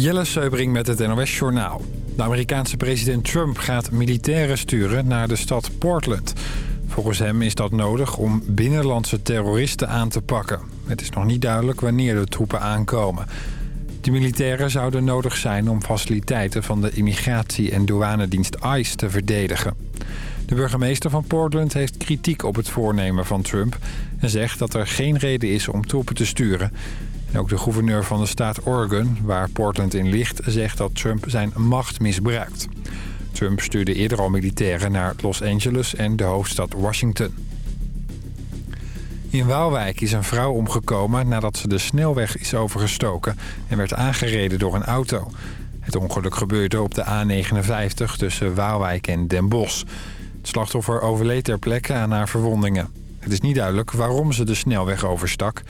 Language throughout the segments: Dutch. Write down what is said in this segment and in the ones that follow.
Jelle Seubring met het NOS Journaal. De Amerikaanse president Trump gaat militairen sturen naar de stad Portland. Volgens hem is dat nodig om binnenlandse terroristen aan te pakken. Het is nog niet duidelijk wanneer de troepen aankomen. De militairen zouden nodig zijn om faciliteiten van de immigratie- en douanedienst ICE te verdedigen. De burgemeester van Portland heeft kritiek op het voornemen van Trump... en zegt dat er geen reden is om troepen te sturen... Ook de gouverneur van de staat Oregon, waar Portland in ligt... zegt dat Trump zijn macht misbruikt. Trump stuurde eerder al militairen naar Los Angeles en de hoofdstad Washington. In Waalwijk is een vrouw omgekomen nadat ze de snelweg is overgestoken... en werd aangereden door een auto. Het ongeluk gebeurde op de A59 tussen Waalwijk en Den Bosch. Het slachtoffer overleed ter plekke aan haar verwondingen. Het is niet duidelijk waarom ze de snelweg overstak...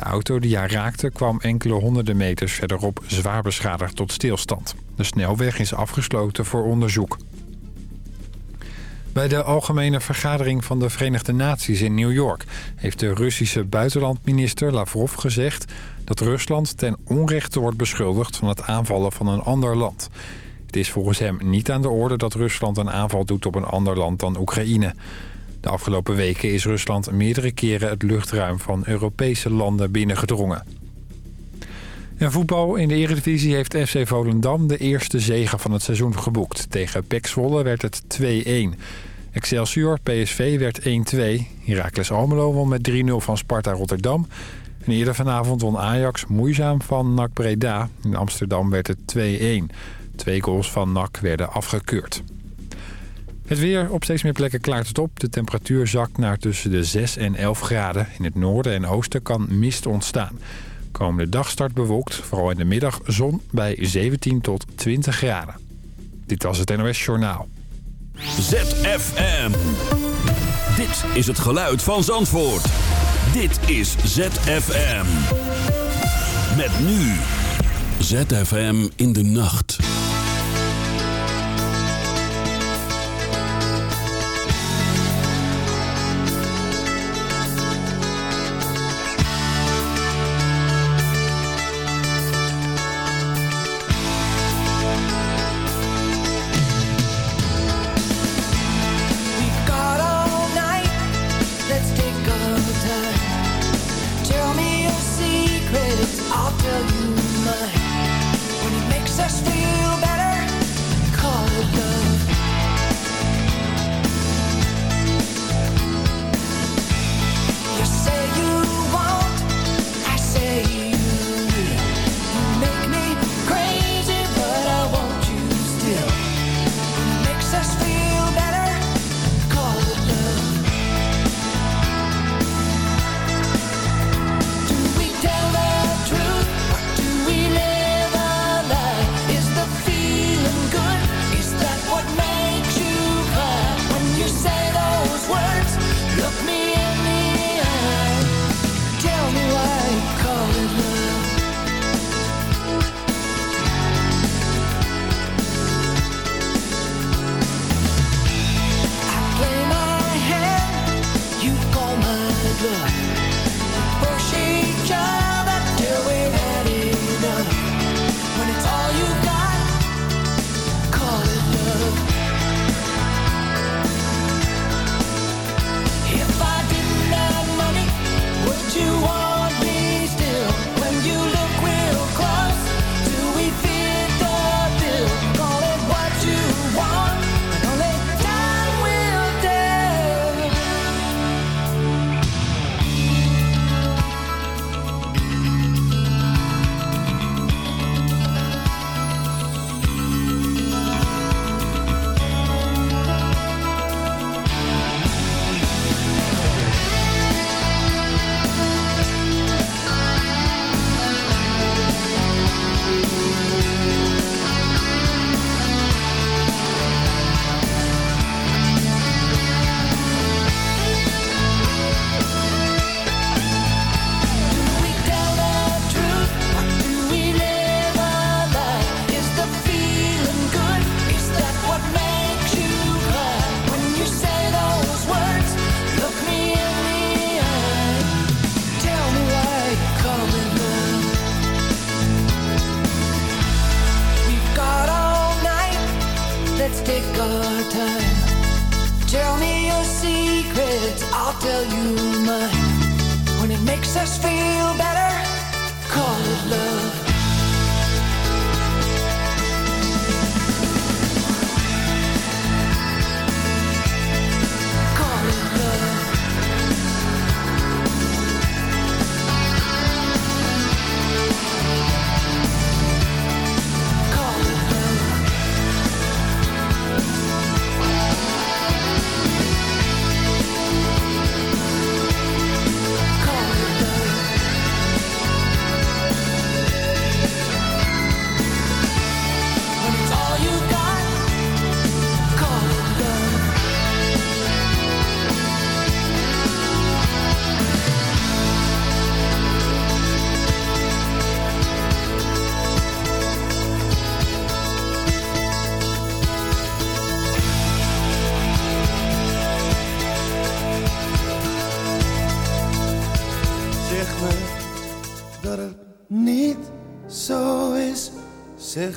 De auto die haar raakte kwam enkele honderden meters verderop zwaar beschadigd tot stilstand. De snelweg is afgesloten voor onderzoek. Bij de Algemene Vergadering van de Verenigde Naties in New York... heeft de Russische buitenlandminister Lavrov gezegd... dat Rusland ten onrechte wordt beschuldigd van het aanvallen van een ander land. Het is volgens hem niet aan de orde dat Rusland een aanval doet op een ander land dan Oekraïne... De afgelopen weken is Rusland meerdere keren het luchtruim van Europese landen binnengedrongen. En voetbal in de Eredivisie heeft FC Volendam de eerste zege van het seizoen geboekt. Tegen PEC Zwolle werd het 2-1. Excelsior PSV werd 1-2. Heracles Almelo won met 3-0 van Sparta Rotterdam. En eerder vanavond won Ajax moeizaam van NAC Breda. In Amsterdam werd het 2-1. Twee goals van NAC werden afgekeurd. Het weer op steeds meer plekken klaart het op. De temperatuur zakt naar tussen de 6 en 11 graden. In het noorden en oosten kan mist ontstaan. Komende dag start bewolkt, vooral in de middag zon bij 17 tot 20 graden. Dit was het NOS Journaal. ZFM. Dit is het geluid van Zandvoort. Dit is ZFM. Met nu. ZFM in de nacht.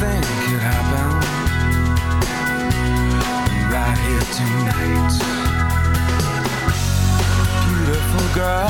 think could happen right here tonight. Beautiful girl.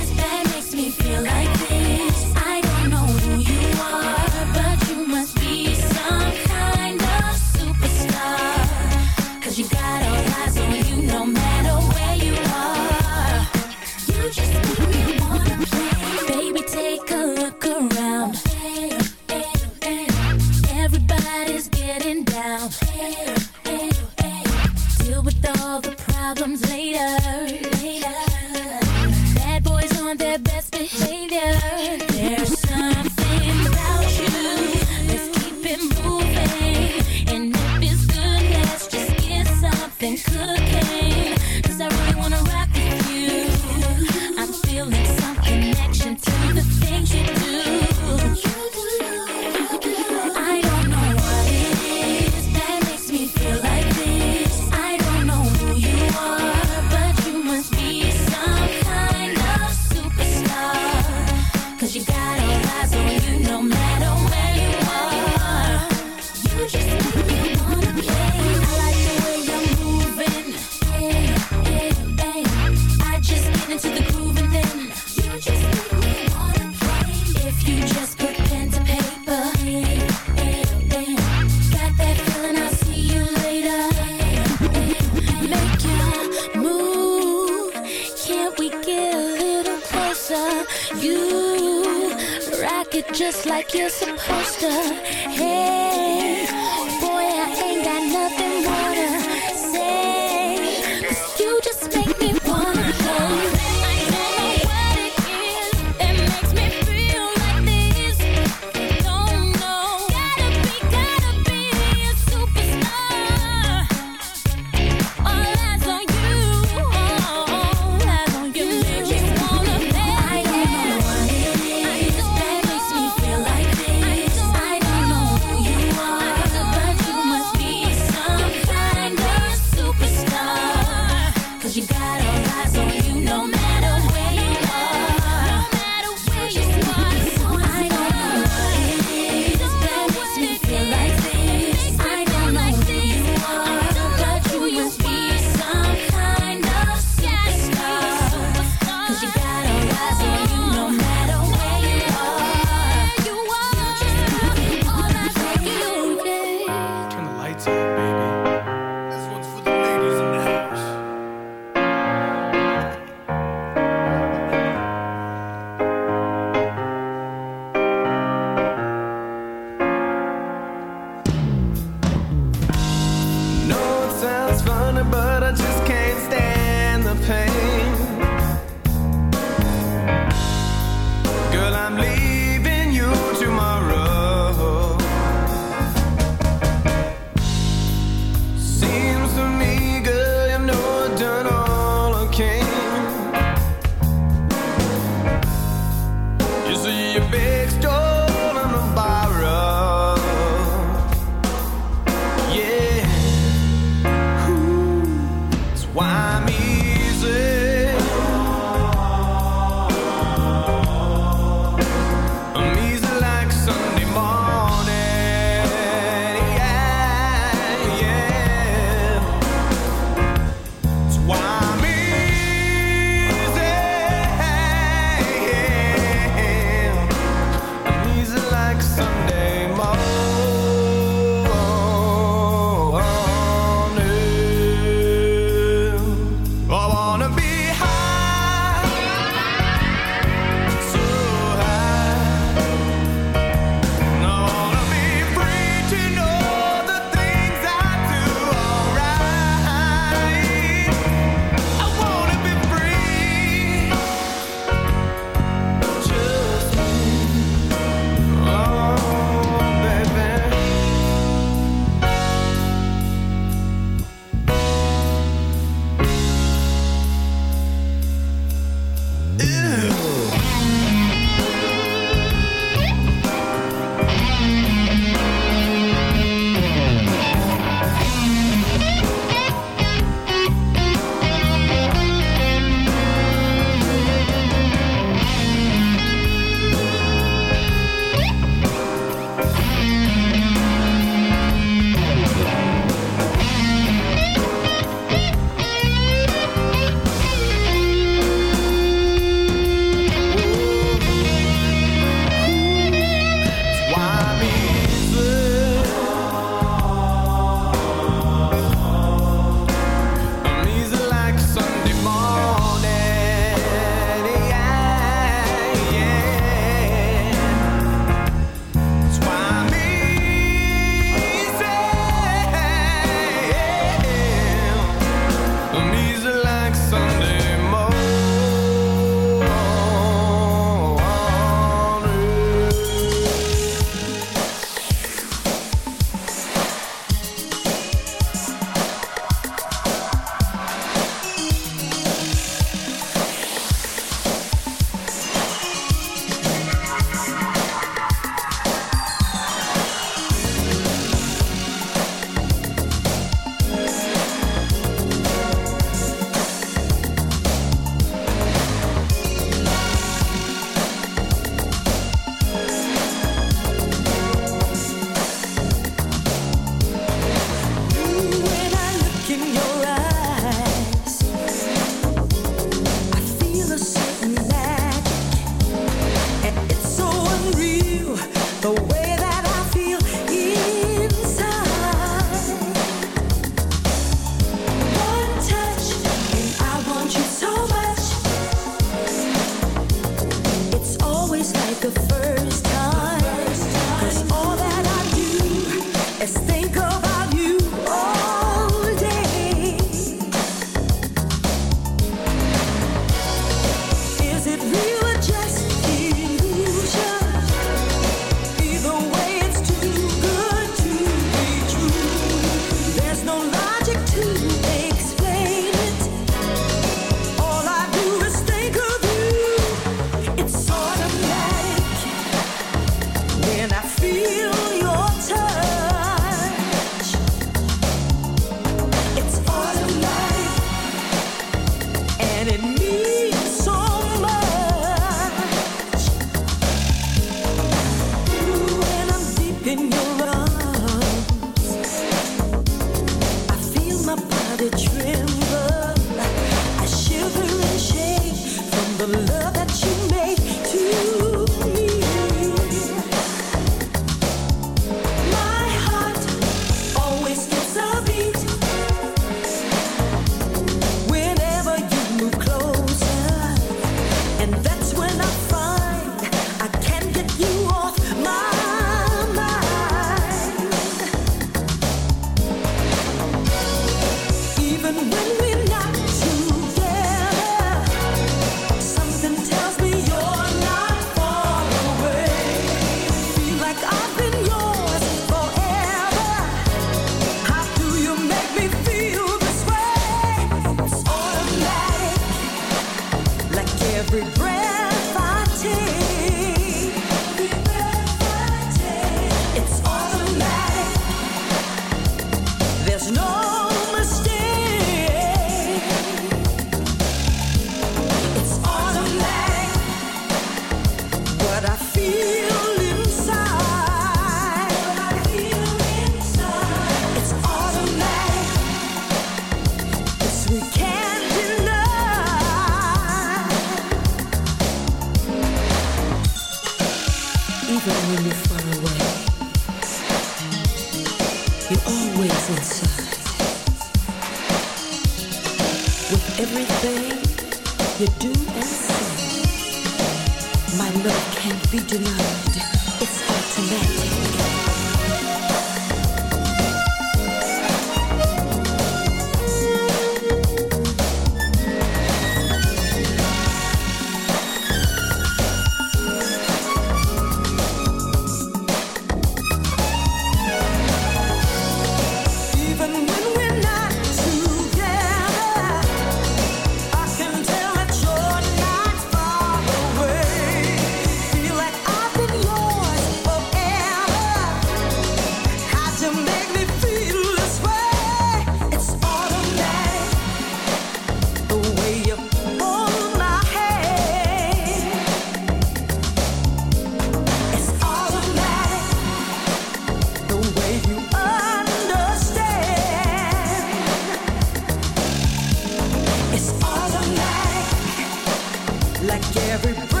Like every breath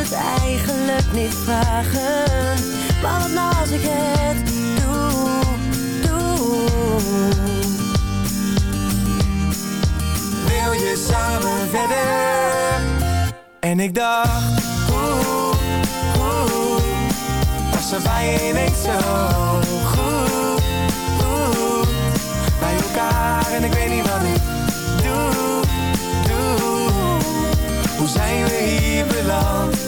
het eigenlijk niet vragen Maar wat nou als ik het doe, doe Wil je samen verder? En ik dacht Oeh, oeh Was er bij je niet zo goed, goed Bij elkaar en ik weet niet wat ik doe, doe Hoe zijn we hier beland?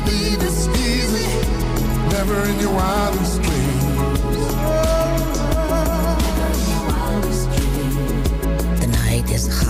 to be this easy. Never in your wildest dreams. The night is hot